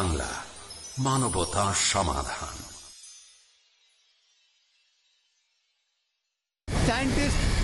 বাংলা মানবতা সমাধান।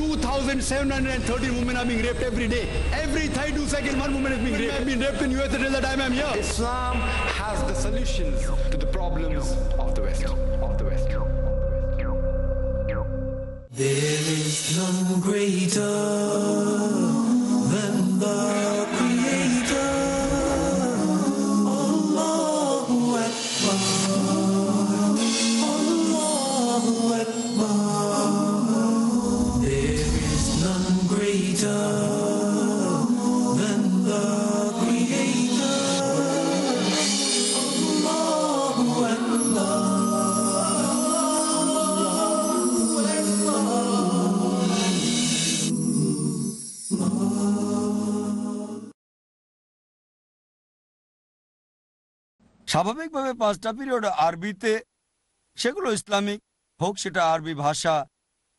2,713 women are being raped every day. Every 32 seconds, one woman is being raped. I've been raped in US until the time I'm here. Islam has the solutions to the problems of the West. Of the West. There is none greater than the স্বাভাবিকভাবে পাঁচটা period, আরবিতে সেগুলো Islamic হোক সেটা আরবি ভাষা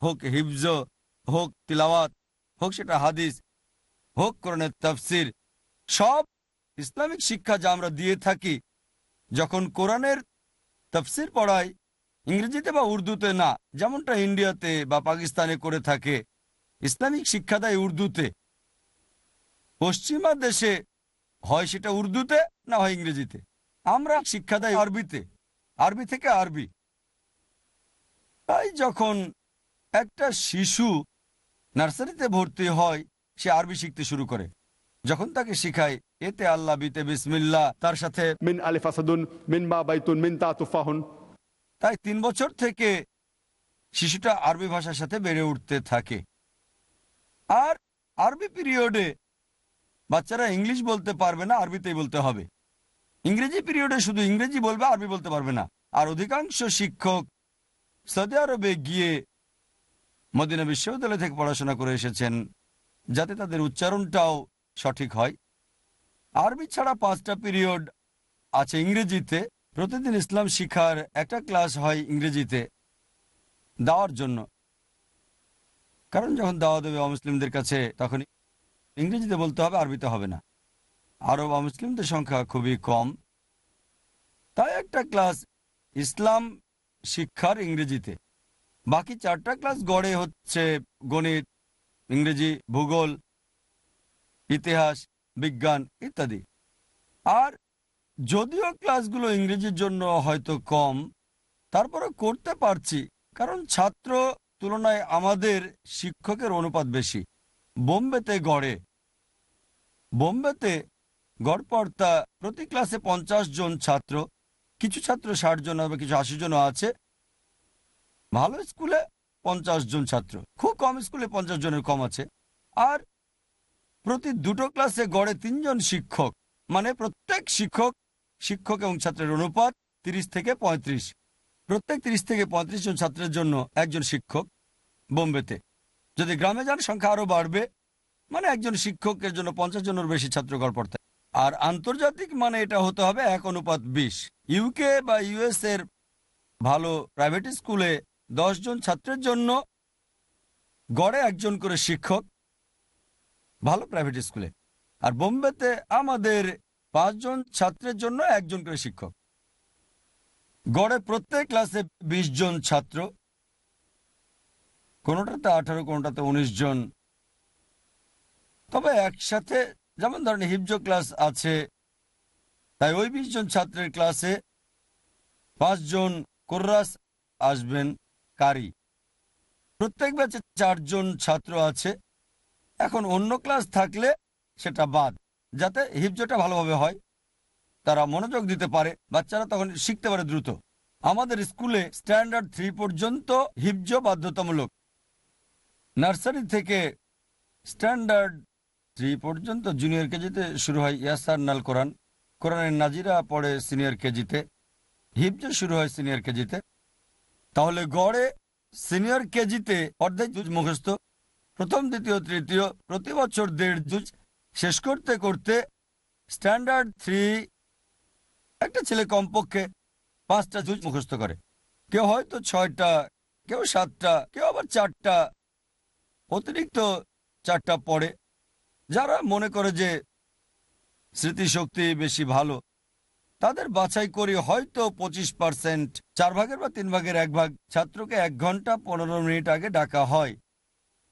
হোক হিফজ হোক তিলাওয়াত হোক সেটা হাদিস হোক কোরআনের তফসির, সব ইসলামিক শিক্ষা যা আমরা দিয়ে থাকি, যখন কোরআনের তফসির পড়াই, ইংরেজিতে বা উর্দুতে না, যেমনটা ইন্ডিয়াতে বা পাকিস্তানে করে থাকে, ইসলামিক শিক্ষা দেয় উর্দুতে। পশ্চিমা দেশে হয় সেটা উর্দুতে না হয় ইংরেজিতে? আমরা শিক্ষা দেয় আরবিতে। আরবি থেকে আরবি। তাই যখন একটা শিশু নার্সারিতে ভর্তি হয় সে আরবি শিখতে শুরু করে। যখন তাকে শিখায় এতে আল্লাহ বিতে বিসমিল্লা তার সাথে মিন min ba baitun, min ta tufahun. তাই তিন বছর থেকে শিশুটা আরবি ভাষার সাথে বেড়ে উঠতে থাকে। আর আরবি পিরিয়ডে বাচ্চারা ইংলিশ বলতে পারবে না আরবিতেই বলতে হবে। ইংরেজি পিরিয়ডে শুধু ইংরেজি বলবে, আরবি বলতে পারবে না। আর অধিকাংশ শিক্ষক সৌদি আরবে গিয়ে মদিনা বিশ্ববিদ্যালয় থেকে পড়াশোনা করে এসেছেন, যাতে তাদের উচ্চারণটাও সঠিক হয়। আরবি ছাড়া পাঁচটা পিরিয়ড আছে ইংরেজিতে। প্রতিদিন ইসলাম শিখার একটা ক্লাস হয় ইংরেজিতে দেওয়ার জন্য। কারণ যখন দাওয়া দেবে অমুসলিমদের কাছে, তখন ইংরেজিতে বলতে হবে, আরবিতে হবে না। আরব মুসলিমদের সংখ্যা খুবই কম। তাই একটা ক্লাস ইসলাম শিক্ষার ইংরেজিতে। বাকি চারটা ক্লাস গড়ে হচ্ছে গণিত, ইংরেজি, ভূগোল, ইতিহাস, বিজ্ঞান ইত্যাদি। আর যদিও ক্লাসগুলো ইংরেজির জন্য হয়তো কম তারপরে করতে পারছি, কারণ ছাত্র তুলনায় আমাদের শিক্ষকের অনুপাত বেশি। বোম্বেতে গড়ে। বোম্বেতে গড়পড়তা, প্রতি ক্লাসে পঞ্চাশ জন ছাত্র, কিছু ছাত্র ষাট জন বা কিছু আশি জনও আছে। ভালো স্কুলে পঞ্চাশ জন ছাত্র, খুব কম স্কুলে পঞ্চাশ জনের কম আছে। আর প্রতি দুটো ক্লাসে গড়ে তিনজন শিক্ষক মানে প্রত্যেক শিক্ষক শিক্ষক এবং ছাত্রের অনুপাত ৩০ থেকে ৩৫ প্রত্যেক ৩০ থেকে ৩৫ জন ছাত্রের জন্য একজন শিক্ষক বোম্বেতে। যদি গ্রামে যান, সংখ্যা আরও বাড়বে। মানে একজন শিক্ষকের জন্য পঞ্চাশ জনের বেশি ছাত্র গড় পড়তে আর আন্তর্জাতিক মানে এটা হতে হবে এক অনুপাত বিশ। ইউকে বা ইউএস এর ভালো প্রাইভেট স্কুলে জন ছাত্রের জন্য গড়ে একজন করে শিক্ষক, ভালো প্রাইভেট স্কুলে আর বোম্বেতে আমাদের পাঁচজন ছাত্রের জন্য একজন করে শিক্ষক। গড়ে প্রত্যেক ক্লাসে ২০ জন ছাত্র। কোনোটাতে আঠারো, কোনোটাতে ১৯ জন। তবে একসাথে যেমন ধরেন হিপজো ক্লাস আছে, তাই ওই বিশ জন ছাত্রের ক্লাসে পাঁচজন কোর্রাস আসবেন কারি। প্রত্যেক ব্যাচে চারজন ছাত্র আছে। এখন অন্য ক্লাস থাকলে সেটা বাদ, যাতে হিপজোটা ভালোভাবে হয়, তারা মনোযোগ দিতে পারে, বাচ্চারা তখন শিখতে পারে দ্রুত। আমাদের স্কুলে স্ট্যান্ডার্ড থ্রি পর্যন্ত হিপজো বাধ্যতামূলক। নার্সারি থেকে স্ট্যান্ডার্ড থ্রি পর্যন্ত জুনিয়র কেজিতে শুরু হয় ইয়াসার নাল কোরআন। কোরআনের নাজিরা পড়ে সিনিয়র কেজিতে হিপজো শুরু হয় সিনিয়র কেজিতে। তাহলে গড়ে সিনিয়র কেজিতে অর্ধেক জুজ মুখস্থ, প্রথম, দ্বিতীয়, তৃতীয়, প্রতি বছর দেড় জুজ শেষ করতে করতে স্ট্যান্ডার্ড থ্রি, একটা ছেলে কমপক্ষে পাঁচটা জুজ মুখস্থ করে। কেউ হয়তো ছয়টা, কেউ সাতটা, কেউ আবার চারটা, অতিরিক্ত চারটা পড়ে। যারা মনে করে যে স্মৃতিশক্তি বেশি ভালো, তাদের বাছাই করি হয়তো পঁচিশ পার্সেন্ট, চার ভাগের বা তিন ভাগের এক ভাগ ছাত্রকে এক ঘণ্টা পনেরো মিনিট আগে ডাকা হয়।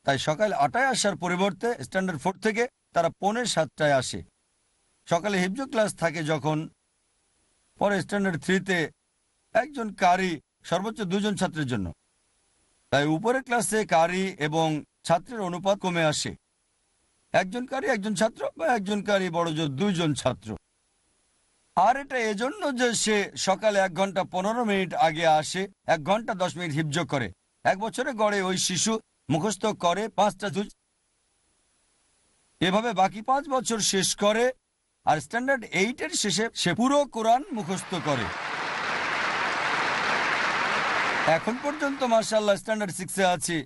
তাই সকাল আটায় আসার পরিবর্তে স্ট্যান্ডার্ড ফোর থেকে তারা পৌনে সাতটায় আসে। সকালে হিফজু ক্লাস থাকে যখন, পরে স্ট্যান্ডার্ড থ্রিতে একজন কারি, সর্বোচ্চ দুজন ছাত্রের জন্য। তাই উপরের ক্লাসে কারি এবং ছাত্রের অনুপাত কমে আসে। একজন কারি একজন ছাত্র বা একজন কারি বড় জোর দুইজন ছাত্র। আর এটা এজন্য যে সে সকালে এক ঘণ্টা পনেরো মিনিট আগে আসে, এক ঘণ্টা দশ মিনিট হিপজ করে। এক বছরে গড়ে ওই শিশু, মুখস্থ করে পাঁচটা জুজ এভাবে বাকি পাঁচ বছর শেষ করে, আর স্ট্যান্ডার্ড এইটের শেষে সে পুরো কোরআন মুখস্থ করে। এখন পর্যন্ত মার্শাল্লাহ স্ট্যান্ডার্ড সিক্সে আছি।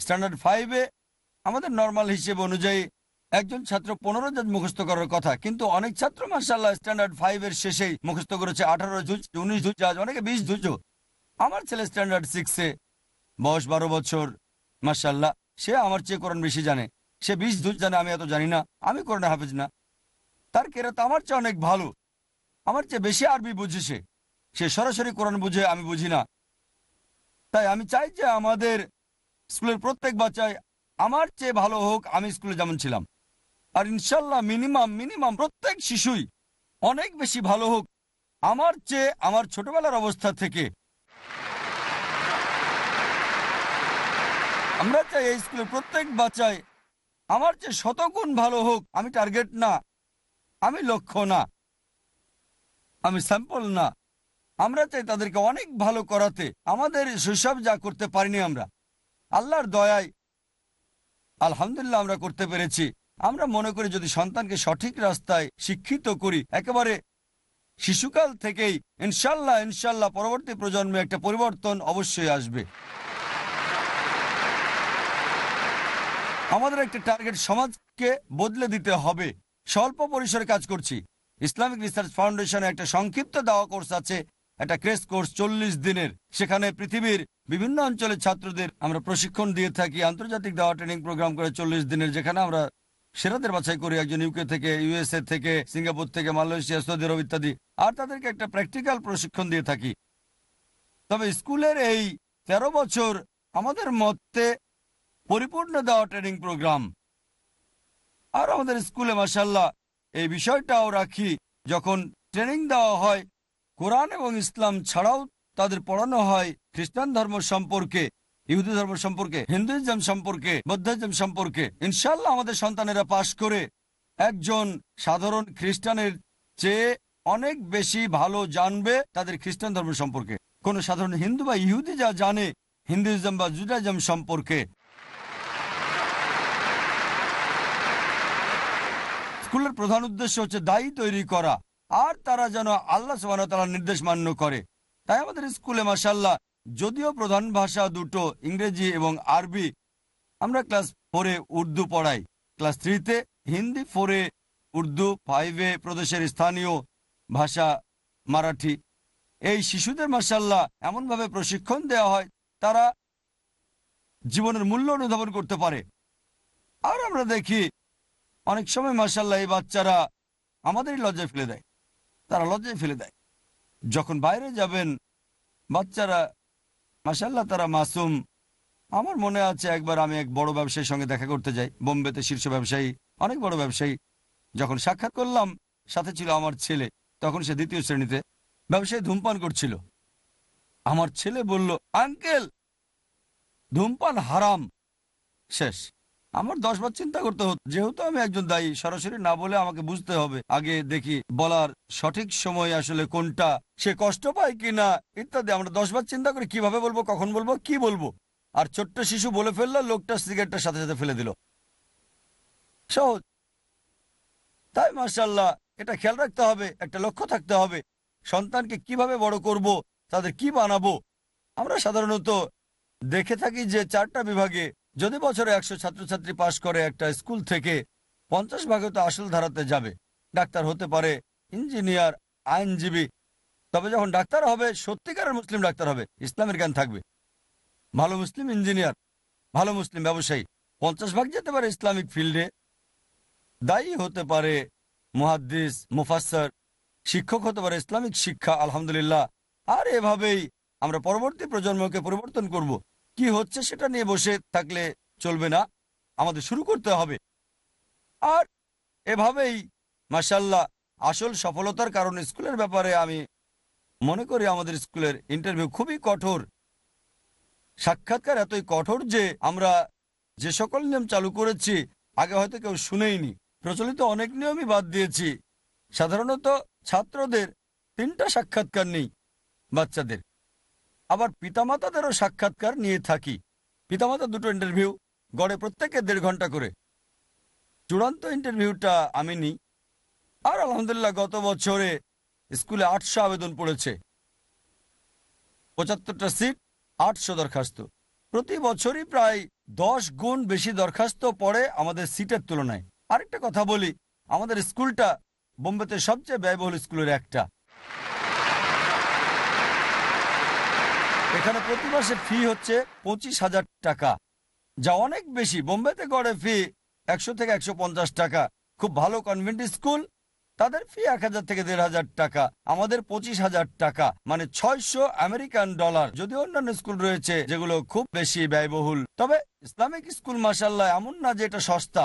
স্ট্যান্ডার্ড ফাইভে আমাদের নর্মাল হিসেব অনুযায়ী একজন ছাত্র পনেরো জাজ মুখস্থ করার কথা, কিন্তু অনেক ছাত্র মার্শাল্লাহ স্ট্যান্ডার্ড ফাইভ এর শেষেই মুখস্থ করেছে আঠারো জুজ উনিশ জুজ আজ অনেকে বিশ জুজও আমার ছেলে স্ট্যান্ডার্ড সিক্সে বয়স বারো বছর মার্শাল্লাহ সে আমার চেয়ে কোরআন বেশি জানে। সে বিশ জুজ জানে, আমি এত জানি না, আমি কোরআন হাফেজ না। তার কেরাত আমার চেয়ে অনেক ভালো, আমার চেয়ে বেশি আরবি বুঝে সে। সে সরাসরি কোরআন বুঝে, আমি বুঝি না। তাই আমি চাই যে আমাদের স্কুলের প্রত্যেক বাচ্চায় আমার চেয়ে ভালো হোক, আমি স্কুলে যেমন ছিলাম। আর ইনশাল্লাহ মিনিমাম মিনিমাম প্রত্যেক শিশুই অনেক বেশি ভালো হোক, আমার চেয়ে আমার ছোটবেলার অবস্থা থেকে। আমরা চাই এই স্কুলের প্রত্যেক বাচ্চায় আমার চেয়ে শতগুণ ভালো হোক, আমি টার্গেট না, আমি লক্ষ্য না, আমি স্যাম্পল না। আমরা চাই তাদেরকে অনেক ভালো করাতে, আমাদের শৈশব যা করতে পারিনি আমরা। আল্লাহর দয়ায় আলহামদুলিল্লাহ আমরা করতে পেরেছি। আমরা মনে করি যদি সন্তানকে সঠিক রাস্তায় শিক্ষিত করি, একেবারে শিশুকাল থেকেই ইনশাল্লাহ ইনশাল্লাহ পরবর্তী প্রজন্মে একটা পরিবর্তন অবশ্যই আসবে। আমাদের একটা টার্গেট সমাজকে বদলে দিতে হবে। স্বল্প পরিসরে কাজ করছি। ইসলামিক রিসার্চ ফাউন্ডেশনে একটা সংক্ষিপ্ত দেওয়া কোর্স আছে। একটা ক্রেস কোর্স চল্লিশ দিনের। সেখানে পৃথিবীর বিভিন্ন অঞ্চলের ছাত্রদের আমরা প্রশিক্ষণ দিয়ে থাকি। আন্তর্জাতিক দেওয়া ট্রেনিং প্রোগ্রাম করে চল্লিশ দিনের, যেখানে আমরা সেরাদের বাছাই করি। একজন ইউকে থেকে, ইউএসএ থেকে, সিঙ্গাপুর থেকে, মালয়েশিয়া, সৌদি আরব ইত্যাদি। আর তাদেরকে একটা প্র্যাকটিক্যাল প্রশিক্ষণ দিয়ে থাকি। তবে স্কুলের এই ১৩ বছর আমাদের মতে পরিপূর্ণ দেওয়া ট্রেনিং প্রোগ্রাম। আর আমাদের স্কুলে মাসাল্লাহ এই বিষয়টাও রাখি, যখন ট্রেনিং দেওয়া হয় কোরআন এবং ইসলাম ছাড়াও তাদের পড়ানো হয় খ্রিস্টান ধর্ম সম্পর্কে, ইহুদি ধর্ম সম্পর্কে, হিন্দুইজম সম্পর্কে বৌদ্ধিজম সম্পর্কে। ইনশাল্লাহ আমাদের সন্তানেরা পাশ করে একজন সাধারণ খ্রিস্টানের চেয়ে অনেক বেশি ভালো জানবে তাদের খ্রিস্টান ধর্ম সম্পর্কে। কোন সাধারণ হিন্দু বা ইহুদি যা জানে হিন্দুইজম বা জুডাইজম সম্পর্কে। স্কুলের প্রধান উদ্দেশ্য হচ্ছে দায়ী তৈরি করা। আর তারা যেন আল্লাহ সুবাহতালার নির্দেশ মান্য করে। তাই আমাদের স্কুলে মাসাল্লাহ যদিও প্রধান ভাষা দুটো, ইংরেজি এবং আরবি, আমরা ক্লাস ফোরে উর্দু পড়াই। ক্লাস থ্রিতে হিন্দি, ফোরে উর্দু, ফাইভে প্রদেশের স্থানীয় ভাষা মারাঠি। এই শিশুদের মাসাল্লাহ এমনভাবে প্রশিক্ষণ দেওয়া হয়, তারা জীবনের মূল্য অনুধাবন করতে পারে। আর আমরা দেখি, অনেক সময় মাসাল্লাহ এই বাচ্চারা আমাদেরই লজ্জায় ফেলে দেয়। তারা লজ্জায় ফেলে দেয়। যখন বাইরে যাবেন, বাচ্চারা মাসাল্লাহ তারা মাসুম। আমার মনে আছে একবার আমি এক বড় ব্যবসায়ীর সঙ্গে দেখা করতে যাই, বোম্বেতে শীর্ষ ব্যবসায়ী, অনেক বড় ব্যবসায়ী। যখন সাক্ষাৎ করলাম, সাথে ছিল আমার ছেলে, তখন সে দ্বিতীয় শ্রেণীতে ব্যবসায়ী ধূমপান করছিল। আমার ছেলে বলল, আঙ্কেল, ধূমপান হারাম। শেষ। আমার দশ বার চিন্তা করতে হতো। যেহেতু আমি একজন দায়ী, সরাসরি না বলে আমাকে বুঝতে হবে। আগে দেখি বলার সঠিক সময় আসলে কোনটা, সে কষ্ট পায় কিনা, ইত্যাদি। আমরা দশ বার চিন্তা করি কীভাবে বলব, কখন বলব, কি বলব। আর ছোট্ট শিশু বলে ফেলল লোকটা সিগারেটটার সাথে সাথে ফেলে দিল। সহজ। তাই মার্শাল্লাহ এটা খেয়াল রাখতে হবে, একটা লক্ষ্য থাকতে হবে। সন্তানকে কীভাবে বড় করব, তাদের কি বানাবো? আমরা সাধারণত দেখে থাকি যে চারটা বিভাগে যদি বছরে একশো ছাত্রছাত্রী পাশ করে একটা স্কুল থেকে পঞ্চাশ ভাগে তো আসল ধারাতে যাবে। ডাক্তার হতে পারে, ইঞ্জিনিয়ার, আইনজীবী। তবে যখন ডাক্তার হবে, সত্যিকারের মুসলিম ডাক্তার হবে, ইসলামের জ্ঞান থাকবে। ভালো মুসলিম ইঞ্জিনিয়ার, ভালো মুসলিম ব্যবসায়ী, পঞ্চাশ ভাগ যেতে পারে ইসলামিক ফিল্ডে। দায়ী হতে পারে মুহাদ্দিস, মুফাসসর, শিক্ষক হতে পারে ইসলামিক শিক্ষা, আলহামদুলিল্লাহ। আর এভাবেই আমরা পরবর্তী প্রজন্মকে পরিবর্তন করব। কি হচ্ছে সেটা নিয়ে বসে থাকলে চলবে না। আমাদের শুরু করতে হবে। আর এভাবেই মাসাল্লাহ আসল সফলতার কারণ স্কুলের ব্যাপারে আমি মনে করি আমাদের স্কুলের ইন্টারভিউ খুবই কঠোর। সাক্ষাৎকার এতই কঠোর যে আমরা যে সকল নিয়ম চালু করেছি, আগে হয়তো কেউ শুনেইনি। প্রচলিত অনেক নিয়মই বাদ দিয়েছি। সাধারণত ছাত্রদের তিনটা সাক্ষাৎকার নেই, বাচ্চাদের। আবার পিতামাতাদেরও সাক্ষাৎকার নিয়ে থাকি। পিতামাতা দুটো ইন্টারভিউ গড়ে প্রত্যেকে দেড় ঘণ্টা করে। চূড়ান্ত ইন্টারভিউটা আমি নিই। আর আলহামদুলিল্লাহ গত বছরে স্কুলে আটশো আবেদন পড়েছে। পঁচাত্তরটা সিট, আটশো দরখাস্ত। প্রতি বছরই প্রায় দশ গুণ বেশি দরখাস্ত পড়ে আমাদের সিটের তুলনায়। আরেকটা কথা বলি, আমাদের স্কুলটা বোম্বেতে সবচেয়ে ব্যয়বহুল স্কুলের একটা। এখানে প্রতি মাসে ফি হচ্ছে পঁচিশ হাজার টাকা। যা অনেক বেশি। বোম্বেতে গড়ে ফি একশো থেকে একশো পঞ্চাশ টাকা। খুব ভালো কনভেন্ট স্কুল তাদের ফি এক হাজার থেকে দেড় হাজার টাকা। আমাদের পঁচিশ হাজার টাকা মানে ছয়শো আমেরিকান ডলার। যদি অন্যান্য স্কুল রয়েছে, যেগুলো খুব বেশি ব্যয়বহুল। তবে ইসলামিক স্কুল মাসাল্লাহ এমন না যে এটা সস্তা।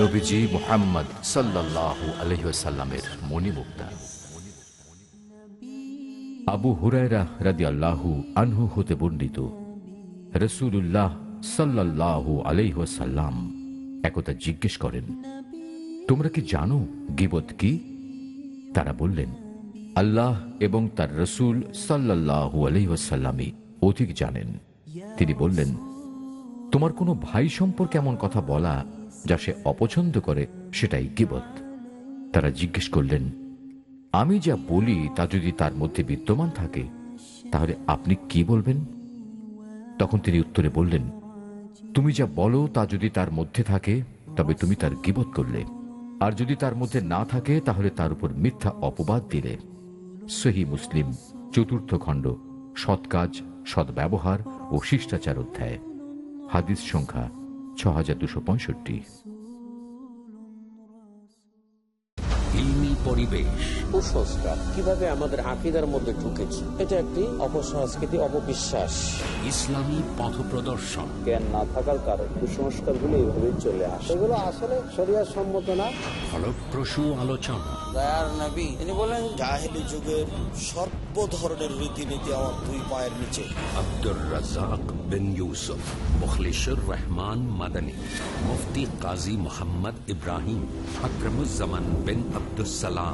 নবীজি মোহাম্মদ আবু হুরায়রা আনহু হতে বর্ণিত একথা জিজ্ঞেস করেন, তোমরা কি জানো গিবত কি? তারা বললেন, আল্লাহ এবং তার রসুল সাল্লাল্লাহু আলহিহাসাল্লামই অধিক জানেন। তিনি বললেন, তোমার কোনো ভাই সম্পর্কে এমন কথা বলা যা সে অপছন্দ করে সেটাই গিবত। তারা জিজ্ঞেস করলেন, আমি যা বলি তা যদি তার মধ্যে বিদ্যমান থাকে, তাহলে আপনি কি বলবেন? তখন তিনি উত্তরে বললেন, তুমি যা বলো তা যদি তার মধ্যে থাকে, তবে তুমি তার গিবত করলে। আর যদি তার মধ্যে না থাকে, তাহলে তার উপর মিথ্যা অপবাদ দিলে। সহি মুসলিম, চতুর্থ খণ্ড সৎ কাজ সদ্ব্যবহার ও শিষ্টাচার অধ্যায়। হাদিস সংখ্যা ছ হাজার দুশো পঁয়ষট্টি। পরিবেশ কুসংস্কার কীভাবে আমাদের আকিদার মধ্যে ঢুকেছে এটা একটি অপসংস্কৃতি অপবিশ্বাস। ইসলামী পথপ্রদর্শন জ্ঞান না থাকার কারণে কুসংস্কারগুলো এইভাবে চলে আসে। এগুলো আসলে শরিয়ার সম্মত না। ফলপ্রসূ আলোচনা। দয়ার নবী তিনি বলেন জাহেলি যুগের সর্ব ধরনের রীতিনীতি আমার দুই পায়ের নিচে। আব্দুর রাজাক বিন ইউসুফ মুখলিসুর রহমান মাদানী মুফতি কাজী মোহাম্মদ ইব্রাহিম আকরমুজ্জামান বিন আব্দুসালাম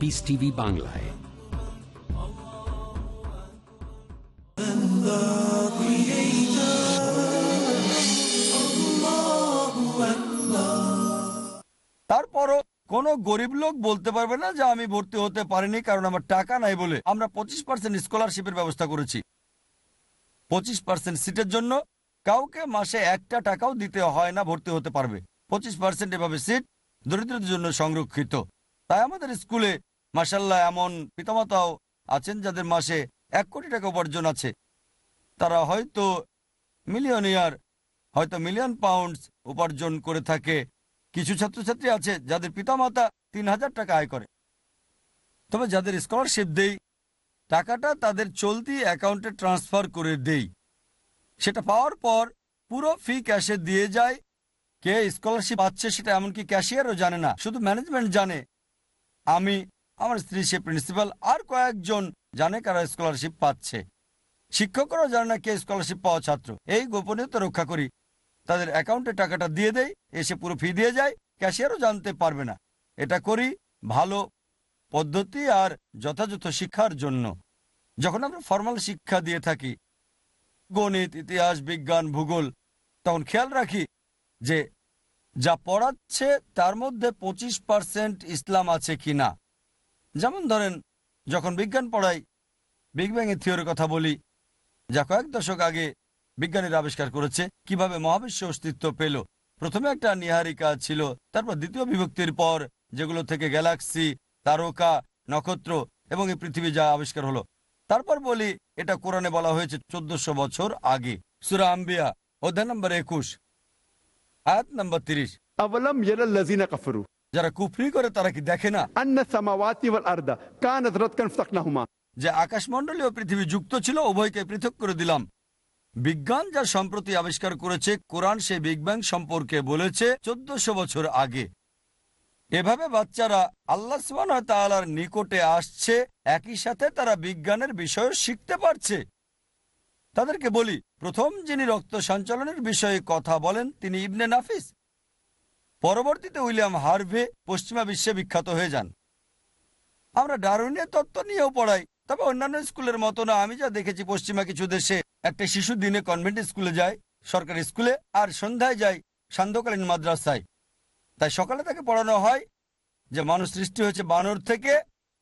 পিস টিভি বাংলায় তারপরও কোনো গরিব লোক বলতে পারবে না যে আমি ভর্তি হতে পারিনি কারণ আমার টাকা নাই বলে। আমরা পঁচিশ পার্সেন্ট স্কলারশিপের ব্যবস্থা করেছি। পঁচিশ পার্সেন্ট সিটের জন্য কাউকে মাসে একটা টাকাও দিতে হয় না, ভর্তি হতে পারবে। পঁচিশ পার্সেন্ট এভাবে সিট দরিদ্রদের জন্য সংরক্ষিত। তাই আমাদের স্কুলে মাসাল্লাহ এমন পিতামাতাও আছেন যাদের মাসে এক কোটি টাকা উপার্জন আছে। তারা হয়তো মিলিয়নিয়ার, হয়তো মিলিয়ন পাউন্ডস উপার্জন করে থাকে। কিছু ছাত্রছাত্রী আছে যাদের পিতামাতা তিন হাজার টাকা আয় করে। তবে যাদের স্কলারশিপ দেই, টাকাটা তাদের চলতি অ্যাকাউন্টে ট্রান্সফার করে দেই। সেটা পাওয়ার পর পুরো ফি ক্যাশে দিয়ে যায়। কে স্কলারশিপ পাচ্ছে সেটা এমনকি ক্যাশিয়ারও জানে না, শুধু ম্যানেজমেন্ট জানে। আমি আমার স্ত্রী সে প্রিন্সিপাল, আর কয়েকজন জানে কারা স্কলারশিপ পাচ্ছে। শিক্ষকরাও জানে না কে স্কলারশিপ পাওয়া ছাত্র। এই গোপনীয়তা রক্ষা করি। তাদের অ্যাকাউন্টে টাকাটা দিয়ে দেয় এসে পুরো ফি দিয়ে যায় ক্যাশিয়ারও জানতে পারবে না। এটা করি ভালো পদ্ধতি আর যথাযথ শিক্ষার জন্য। যখন আমরা ফর্মাল শিক্ষা দিয়ে থাকি, গণিত, ইতিহাস, বিজ্ঞান, ভূগোল, তখন খেয়াল রাখি যে যা পড়াচ্ছে তার মধ্যে পঁচিশ পার্সেন্ট ইসলাম আছে কি না যেমন ধরেন, যখন বিজ্ঞান পড়াই বিগ ব্যাংয়ের থিওরির কথা বলি, যা কয়েক দশক আগে বিজ্ঞানীরা আবিষ্কার করেছে, কীভাবে মহাবিশ্ব অস্তিত্ব পেল। প্রথমে একটা নিহারিকা ছিল, তারপর দ্বিতীয় বিভক্তির পর, যেগুলো থেকে গ্যালাক্সি, তারকা, নক্ষত্র এবং এই পৃথিবী যা আবিষ্কার হলো। তারপর বলি, এটা কোরআনে বলা হয়েছে চোদ্দশো বছর আগে। সুরা আম্বিয়া, অধ্যায় নম্বর একুশ, আয়াত নম্বর তিরিশ। যারা কুফরি করে তারা কি দেখে না? যে আকাশমন্ডলী পৃথিবী যুক্ত ছিল উভয়কে পৃথক করে দিলাম। বিজ্ঞান যা সম্প্রতি আবিষ্কার করেছে কোরআন সে বিগ ব্যাং সম্পর্কে বলেছে চোদ্দশো বছর আগে। এভাবে বাচ্চারা আল্লাহ তালার নিকটে আসছে একই সাথে তারা বিজ্ঞানের বিষয়ও শিখতে পারছে। তাদেরকে বলি প্রথম যিনি রক্ত সঞ্চালনের বিষয়ে কথা বলেন তিনি ইবনে নাফিস। পরবর্তীতে উইলিয়াম হার্ভে পশ্চিমা বিশ্বে বিখ্যাত হয়ে যান। আমরা ডারউইনের তত্ত্ব নিয়েও পড়াই, তবে অন্যান্য স্কুলের মতো না। আমি যা দেখেছি, পশ্চিমা কিছু দেশে একটা শিশু দিনে কনভেন্ট স্কুলে যায়, সরকারি স্কুলে, আর সন্ধ্যায় যায় সান্ধ্যকালীন মাদ্রাসায়। তাই সকালে তাকে পড়ানো হয়, যে মানুষ সৃষ্টি হয়েছে বানর থেকে,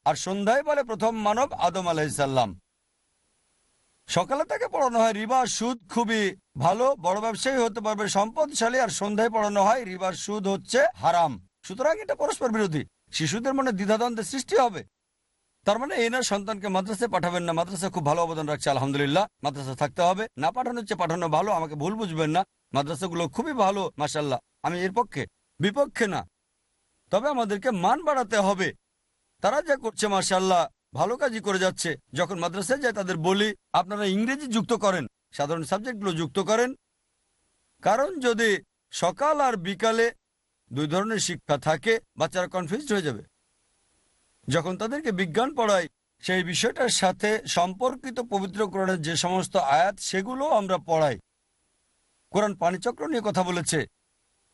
আর সন্ধ্যায় বলে প্রথম মানব আদম আলাইসাল্লাম সকালে তাকে পড়ানো হয়। রিবা সুদ খুবই ভালো, বড় ব্যবসায়ী হতে পারবে, সম্পদশালী আর সন্ধ্যায় পড়ানো হয়। রিবার সুদ হচ্ছে হারাম। সুতরাং এটা পরস্পর বিরোধী। শিশুদের মনে দ্বিধাদ্বন্দ্বের সৃষ্টি হবে। তার মানে না, সন্তানকে মাদ্রাসায় পাঠাবেন না। মাদ্রাসা খুব ভালো অবদান রাখছে, আলহামদুলিল্লাহ। মাদ্রাসা থাকতে হবে। না পাঠানো হচ্ছে, পাঠানো ভালো। আমাকে ভুল বুঝবেন না। মাদ্রাসাগুলো খুবই ভালো মাসাল্লাহ আমি এর পক্ষে, বিপক্ষে না। তবে আমাদেরকে মান বাড়াতে হবে। তারা যা করছে মাসাল্লাহ ভালো কাজই করে যাচ্ছে। যখন মাদ্রাসায় যায়, তাদের বলি, আপনারা ইংরেজি যুক্ত করেন, সাধারণ সাবজেক্টগুলো যুক্ত করেন। কারণ যদি সকাল আর বিকালে দুই ধরনের শিক্ষা থাকে, বাচ্চারা কনফিউজড হয়ে যাবে। যখন তাদেরকে বিজ্ঞান পড়াই, সেই বিষয়টার সাথে সম্পর্কিত পবিত্র কোরআনের যে সমস্ত আয়াত, সেগুলো আমরা পড়াই। কোরআন পানিচক্র নিয়ে কথা বলেছে।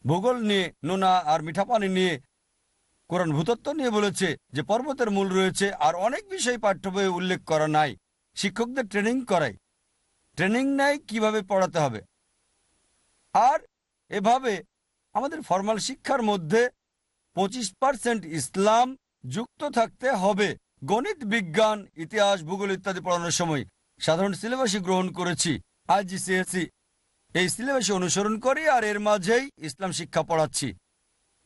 ভূগোল নিয়ে, নোনা আর মিঠা পানি নিয়ে কোরআন ভূতত্ব নিয়ে বলেছে যে পর্বতের মূল রয়েছে আর অনেক বিষয় পাঠ্য বইয়ে উল্লেখ করা নাই। শিক্ষকদের ট্রেনিং করাই। ট্রেনিং নেয় কীভাবে পড়াতে হবে? আর এভাবে আমাদের ফর্মাল শিক্ষার মধ্যে পঁচিশ পার্সেন্ট ইসলাম যুক্ত থাকতে হবে। গণিত, বিজ্ঞান, ইতিহাস, ভূগোল ইত্যাদি পড়ানোর সময় সাধারণ সিলেবাসই গ্রহণ করেছি আইজিসিএসি এই সিলেবাসে অনুসরণ করি আর এর মাঝেই ইসলাম শিক্ষা পড়াচ্ছি।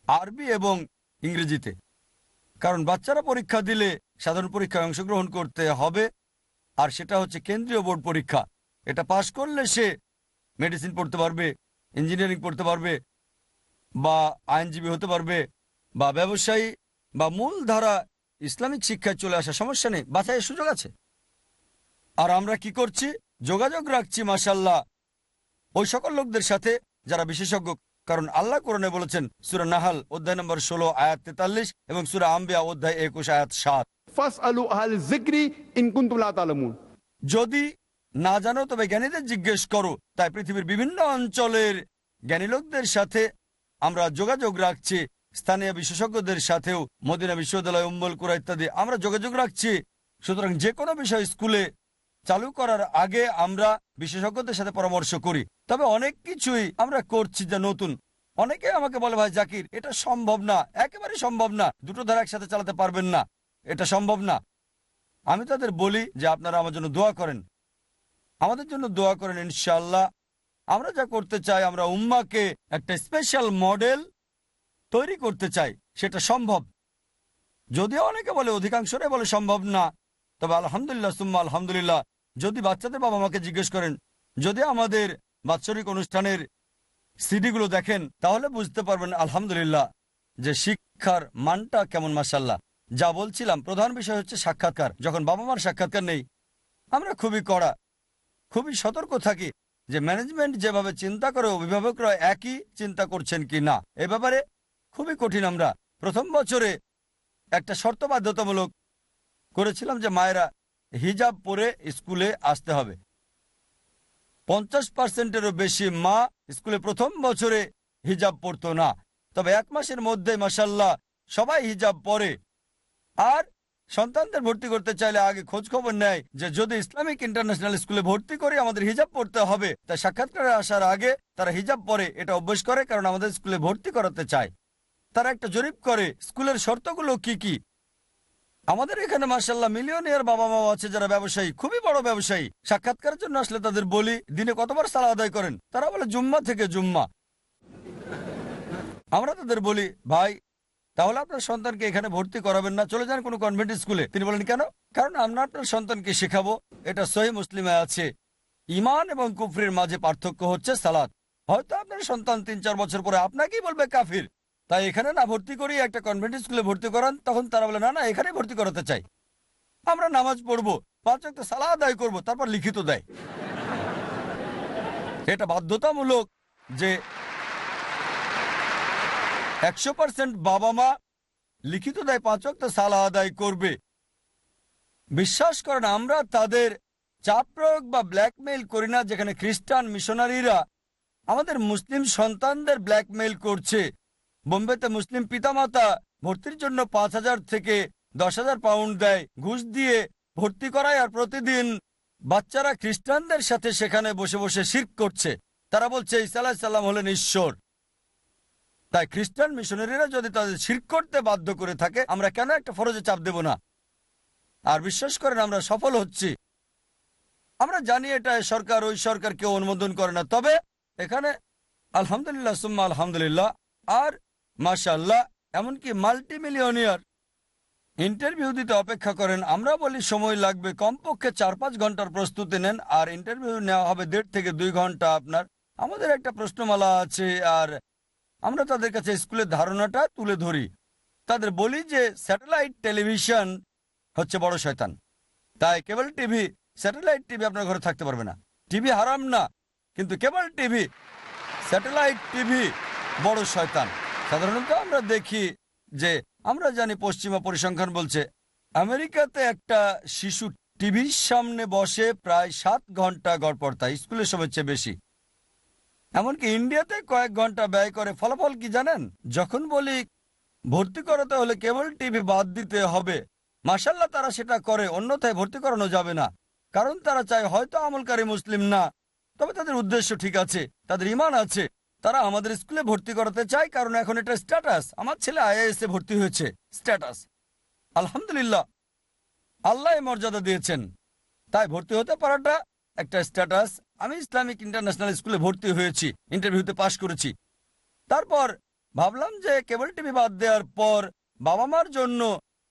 আরবি এবং ইংরেজিতে। কারণ বাচ্চারা পরীক্ষা দিলে সাধারণ পরীক্ষায় অংশগ্রহণ করতে হবে, আর সেটা হচ্ছে কেন্দ্রীয় বোর্ড পরীক্ষা। এটা পাশ করলে সে মেডিসিন পড়তে পারবে, ইঞ্জিনিয়ারিং পড়তে পারবে, বা আইনজীবী হতে পারবে, বা ব্যবসায়ী, বা মূল ধারা ইসলামিক শিক্ষায় চলে আসা সমস্যা নেই, বাছাইয়ের সুযোগ আছে। আর আমরা কি করছি? যোগাযোগ রাখছি মাসাল্লাহ ওই সকল লোকদের সাথে যারা বিশেষজ্ঞ কারণ আল্লাহ কোরণে বলেছেন সুরা নাহাল অধ্যায় নম্বর ষোলো আয়াত তেতাল্লিশ এবং সুরা আম্বিয়া অধ্যায় একুশ আয়াত সাত। যদি না জানো তবে জ্ঞানীদের জিজ্ঞেস করো। তাই পৃথিবীর বিভিন্ন অঞ্চলের জ্ঞানী লোকদের সাথে আমরা যোগাযোগ রাখছি স্থানীয় বিশেষজ্ঞদের সাথেও মদিনা বিশ্ববিদ্যালয় উম্বল কুরা ইত্যাদি আমরা যোগাযোগ রাখছি। সুতরাং যে কোনো বিষয় স্কুলে চালু করার আগে আমরা বিশেষজ্ঞদের সাথে পরামর্শ করি। তবে অনেক কিছুই আমরা করছি যা নতুন। অনেকে আমাকে বলে, ভাই জাকির, এটা সম্ভব না। একেবারে সম্ভব না। দুটো ধারা একসাথে চালাতে পারবেন না। এটা সম্ভব না। আমি তাদের বলি যে, আপনারা আমার জন্য দোয়া করেন। আমাদের জন্য দোয়া করেন ইনশাল্লাহ আমরা যা করতে চাই, আমরা উম্মাকে একটা স্পেশাল মডেল তৈরি করতে চাই। সেটা সম্ভব। যদিও অনেকে বলে, অধিকাংশরাই বলে, সম্ভব না। তবে আলহামদুলিল্লাহ, সুম্মা আলহামদুলিল্লাহ যদি বাচ্চাদের বাবা মাকে জিজ্ঞেস করেন, যদি আমাদের বাৎসরিক অনুষ্ঠানের সিডিগুলো দেখেন, তাহলে বুঝতে পারবেন আলহামদুলিল্লাহ যে শিক্ষার মানটা কেমন মাসাল্লাহ যা বলছিলাম, প্রধান বিষয় হচ্ছে সাক্ষাৎকার। যখন বাবা মার সাক্ষাৎকার নেই, আমরা খুবই কড়া, খুবই সতর্ক থাকি যে ম্যানেজমেন্ট যেভাবে চিন্তা করে অভিভাবকরা একই চিন্তা করছেন কি না। এ ব্যাপারে খুবই কঠিন আমরা। প্রথম বছরে একটা শর্ত বাধ্যতামূলক করেছিলাম যে মায়েরা হিজাব পরে স্কুলে আসতে হবে। পঞ্চাশ পার্সেন্টেরও বেশি মা স্কুলে প্রথম বছরে হিজাব পরতো না। তবে এক মাসের মধ্যে মাসাল্লাহ সবাই হিজাব পরে। আর সন্তানদের ভর্তি করতে চাইলে আগে খোঁজ খবর নেয় যে যদি ইসলামিক ইন্টারন্যাশনাল স্কুলে ভর্তি করে আমাদের হিজাব পড়তে হবে, তা সাক্ষাৎকারে আসার আগে তারা হিজাব পরে, এটা অভ্যেস করে কারণ আমাদের স্কুলে ভর্তি করাতে চায়। তারা একটা জরিপ করে স্কুলের শর্তগুলো কি কি আমাদের এখানে মার্শাল্লাহ মিলিয়নিয়ার বাবা মা আছে যারা ব্যবসায়ী, খুবই বড় ব্যবসায়ী। সাক্ষাৎকারের জন্য আসলে তাদের বলি, দিনে কতবার সালা আদায় করেন? তারা বলে, জুম্মা থেকে জুম্মা। আমরা তাদের বলি, ভাই, তাহলে আপনার সন্তানকে এখানে ভর্তি করাবেন না, চলে যান কোনো কনভেন্ট স্কুলে তিনি বলেন, কেন? কারণ আমরা আপনার সন্তানকে শেখাবো, এটা সহি মুসলিমে আছে। ইমান এবং কুফরির মাঝে পার্থক্য হচ্ছে সালাদ হয়তো আপনার সন্তান তিন চার বছর পরে আপনাকেই বলবে কাফির। তাই এখানে না ভর্তি করি একটা কনভেন্ট স্কুলে ভর্তি করান, তখন তারা বলে, না না এখানে ভর্তি করাতে চাই। আমরা নামাজ পড়ব, পাঁচ একটা সালা আদায় করব, তারপর লিখিত দেয়। এটা বাধ্যতামূলক যে একশো পার্সেন্ট বাবা মা লিখিত দেয়, পাঁচ অক্ট সালা আদায় করবে। বিশ্বাস করেন, আমরা তাদের চাপ প্রয়োগ বা ব্ল্যাকমেইল করি না, যেখানে খ্রিস্টান মিশনারিরা আমাদের মুসলিম সন্তানদের ব্ল্যাকমেইল করছে। বোম্বেতে মুসলিম পিতামাতা ভর্তির জন্য পাঁচ হাজার থেকে দশ হাজার পাউন্ড দেয়। ঘুষ দিয়ে ভর্তি করায় আর প্রতিদিন বাচ্চারা খ্রিস্টানদের সাথে সেখানে বসে বসে শির্ক করছে। তারা বলছে ইসা সাল্লাম হলেন ঈশ্বর। তাই খ্রিস্টান মিশনারিরা যদি তাদের শির্ক করতে বাধ্য করে থাকে, আমরা কেন একটা ফরজে চাপ দেব না? আর বিশ্বাস করেন, আমরা সফল হচ্ছি। আমরা জানি এটা সরকার, ওই সরকার কেউ অনুমোদন করে না। তবে এখানে আলহামদুলিল্লাহ, সুম্মা আলহামদুলিল্লাহ, আর মাশাল্লাহ এমনকি মাল্টি মিলিয়নিয়ার ইন্টারভিউ দিতে অপেক্ষা করেন। আমরা বলি সময় লাগবে, কমপক্ষে চার পাঁচ ঘণ্টার প্রস্তুতি নেন, আর ইন্টারভিউ নেওয়া হবে দেড় থেকে দুই ঘণ্টা আপনার। আমাদের একটা প্রশ্নমালা আছে, আর আমরা তাদের কাছে স্কুলের ধারণাটা তুলে ধরি। তাদের বলি যে, স্যাটেলাইট টেলিভিশন হচ্ছে বড় শয়তান। তাই কেবল টিভি, স্যাটেলাইট টিভি আপনার ঘরে থাকতে পারবে না। টিভি হারাম না, কিন্তু কেবল টিভি, স্যাটেলাইট টিভি বড় শয়তান। সাধারণত আমরা দেখি যে আমরা জানি পশ্চিমা পরিসংখ্যান বলছে, আমেরিকাতে একটা শিশু টিভির সামনে বসে প্রায় সাত ঘণ্টা গড়পড়তা স্কুলের সময় চেয়ে বেশি। এমনকি ইন্ডিয়াতে কয়েক ঘণ্টা ব্যয় করে, ফলাফল কি জানেন? যখন বলি ভর্তি করাতে হলে কেবল টিভি বাদ দিতে হবে। মাসাল্লাহ তারা সেটা করে, অন্যথায় ভর্তি করানো যাবে না। কারণ তারা চায় হয়তো আমলকারী মুসলিম না। তবে তাদের উদ্দেশ্য ঠিক আছে, তাদের ইমান আছে। তারা আমাদের স্কুলে ভর্তি করাতে চায়, কারণ এখন এটা স্ট্যাটাস আমার ছেলে আইএএস এ ভর্তি হয়েছে স্ট্যাটাস আলহামদুলিল্লাহ, আল্লাহ মর্যাদা দিয়েছেন। তাই ভর্তি হতে পারাটা একটা স্ট্যাটাস আমি ইসলামিক ইন্টারন্যাশনাল স্কুলে ভর্তি হয়েছি ইন্টারভিউতে পাশ করেছি। তারপর ভাবলাম যে কেবল টিভি বাদ দেওয়ার পর বাবা মার জন্য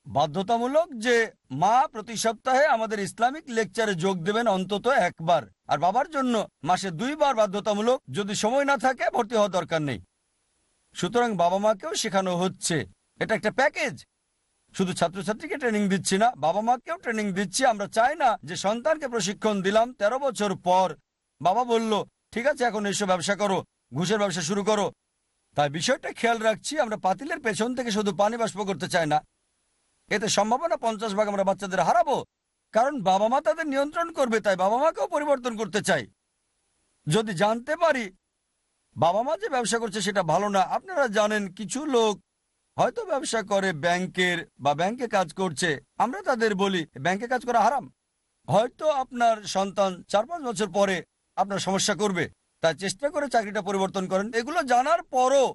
বাধ্যতামূলক যে মা প্রতি সপ্তাহে আমাদের ইসলামিক লেকচারে যোগ দেবেন অন্তত একবার। আর বাবার জন্য মাসে দুইবার বাধ্যতামূলক যদি সময় না থাকে ভর্তি হওয়া দরকার নেই। সুতরাং বাবা মাকেও শেখানো হচ্ছে। এটা একটা প্যাকেজ। শুধু ছাত্রছাত্রীকে ট্রেনিং দিচ্ছি না, বাবা মাকেও ট্রেনিং দিচ্ছি। আমরা চাই না যে সন্তানকে প্রশিক্ষণ দিলাম ১৩ বছর পর। বাবা বলল, ঠিক আছে, এখন এসব ব্যবসা করো, ঘুষের ব্যবসা শুরু করো। তাই বিষয়টা খেয়াল রাখছি, আমরা পাতিলের পেছন থেকে শুধু পানি বাষ্প করতে চাই না। এতে সম্ভাবনা পঞ্চাশ ভাগ আমরা বাচ্চাদের হারাবো। কারণ বাবা মা তাদের নিয়ন্ত্রণ করবে, তাই বাবা মাকেও পরিবর্তন করতে চাই। যদি জানতে পারি বাবা মা যে ব্যবসা করছে সেটা ভালো না, আপনারা জানেন কিছু লোক হয়তো ব্যবসা করে ব্যাংকের বা ব্যাংকে কাজ করছে, আমরা তাদের বলি, ব্যাংকে কাজ করা হারাম। হয়তো আপনার সন্তান চার পাঁচ বছর পরে আপনার সমস্যা করবে, তাই চেষ্টা করে চাকরিটা পরিবর্তন করেন। এগুলো জানার পরও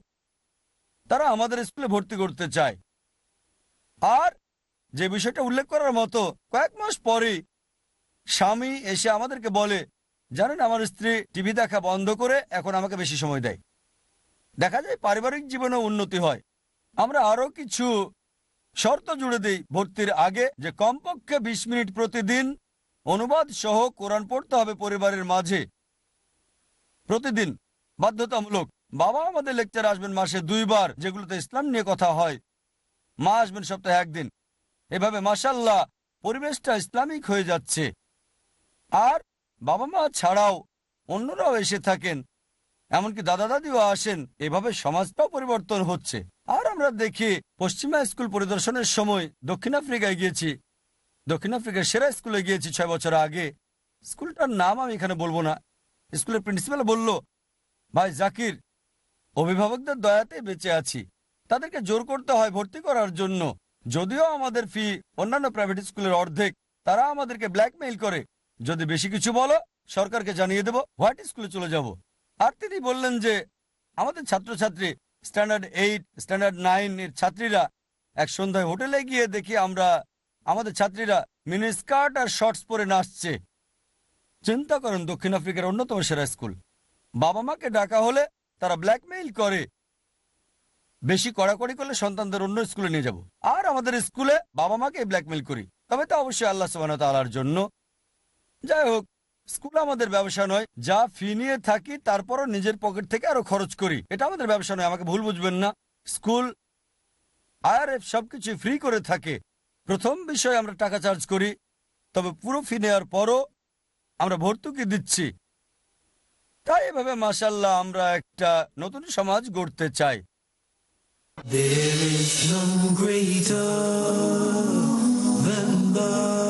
তারা আমাদের স্কুলে ভর্তি করতে চায়। আর যে বিষয়টা উল্লেখ করার মতো কয়েক মাস পরেই স্বামী এসে আমাদেরকে বলে, জানেন, আমার স্ত্রী টিভি দেখা বন্ধ করে এখন আমাকে বেশি সময় দেয়। দেখা যায় পারিবারিক জীবনে উন্নতি হয়। আমরা আরও কিছু শর্ত জুড়ে দিই ভর্তির আগে যে কমপক্ষে বিশ মিনিট প্রতিদিন অনুবাদ সহ কোরআন পড়তে হবে পরিবারের মাঝে। প্রতিদিন, বাধ্যতামূলক। বাবা আমাদের লেকচার আসবেন মাসে দুইবার, যেগুলোতে ইসলাম নিয়ে কথা হয়। মা আসবেন সপ্তাহে একদিন। এভাবে মাসাল্লাহ পরিবেশটা ইসলামিক হয়ে যাচ্ছে। আর বাবা মা ছাড়াও অন্যরাও এসে থাকেন। এমনকি দাদা দাদিও আসেন। এভাবে সমাজটাও পরিবর্তন হচ্ছে। আর আমরা দেখি, পশ্চিমা স্কুল পরিদর্শনের সময় দক্ষিণ আফ্রিকায় গিয়েছি। দক্ষিণ আফ্রিকার সেরা স্কুলে গিয়েছি ছয় বছর আগে। স্কুলটার নাম আমি এখানে বলব না। স্কুলের প্রিন্সিপাল বলল, ভাই জাকির, অভিভাবকদের দয়াতে বেঁচে আছি। তাদেরকে জোর করতে হয় ভর্তি করার জন্য। যদিও আমাদের ফি অন্যান্য প্রাইভেট স্কুলের অর্ধেক, তারা আমাদেরকে ব্ল্যাকমেইল করে। যদি বেশি কিছু বলো, সরকারকে জানিয়ে দেবো হোয়াইট স্কুলে চলে যাব। আর তিনি বললেন যে, আমাদের ছাত্রছাত্রী স্ট্যান্ডার্ড এইট স্ট্যান্ডার্ড নাইন এর ছাত্রীরা এক সন্ধ্যায় হোটেলে গিয়ে দেখি আমরা, আমাদের ছাত্রীরা মিনি স্কার্ট আর শর্টস পরে নাচছে। চিন্তা করেন দক্ষিণ আফ্রিকার অন্যতম সেরা স্কুল। বাবা মাকে ডাকা হলে তারা ব্ল্যাকমেইল করে। বেশি কড়াকড়ি করলে সন্তানদের অন্য স্কুলে নিয়ে যাব। আর আমাদের স্কুলে বাবা মাকে ব্ল্যাকমেইল করি। তবে তো অবশ্যই আল্লাহ সুবাহ তালার জন্য। যাই হোক, স্কুল আমাদের ব্যবসা নয়। যা ফি নিয়ে থাকি, তারপরও নিজের পকেট থেকে আরও খরচ করি। এটা আমাদের ব্যবসা নয়, আমাকে ভুল বুঝবেন না। স্কুল, আইআরএফ সবকিছু ফ্রি করে থাকে। প্রথম বিষয়ে আমরা টাকা চার্জ করি, তবে পুরো ফি নেওয়ার পরও আমরা ভর্তুকি দিচ্ছি। তাই এভাবে মাসাল্লাহ আমরা একটা নতুন সমাজ গড়তে চাই। There is none greater than the